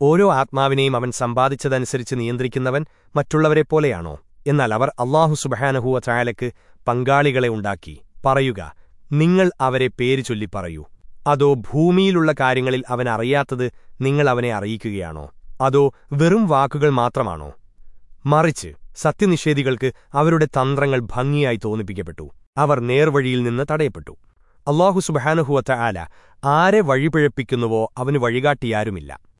ഓരോ ആത്മാവിനെയും അവൻ സമ്പാദിച്ചതനുസരിച്ച് നിയന്ത്രിക്കുന്നവൻ മറ്റുള്ളവരെപ്പോലെയാണോ എന്നാൽ അവർ അള്ളാഹു സുബഹാനഹുവ ചായാലക്ക് പങ്കാളികളെ ഉണ്ടാക്കി. പറയുക നിങ്ങൾ അവരെ പേര് ചൊല്ലി പറയൂ. അതോ ഭൂമിയിലുള്ള കാര്യങ്ങളിൽ അവൻ അറിയാത്തത് നിങ്ങൾ അവനെ അറിയിക്കുകയാണോ? അതോ വെറും വാക്കുകൾ മാത്രമാണോ? മറിച്ച് സത്യനിഷേധികൾക്ക് അവരുടെ തന്ത്രങ്ങൾ ഭംഗിയായി തോന്നിപ്പിക്കപ്പെട്ടു. അവർ നേർവഴിയിൽ നിന്ന് തടയപ്പെട്ടു. അള്ളാഹു സുബഹാനുഹുവത്ത ആല ആരെ വഴിപിഴപ്പിക്കുന്നുവോ അവന് വഴികാട്ടിയാരുമില്ല.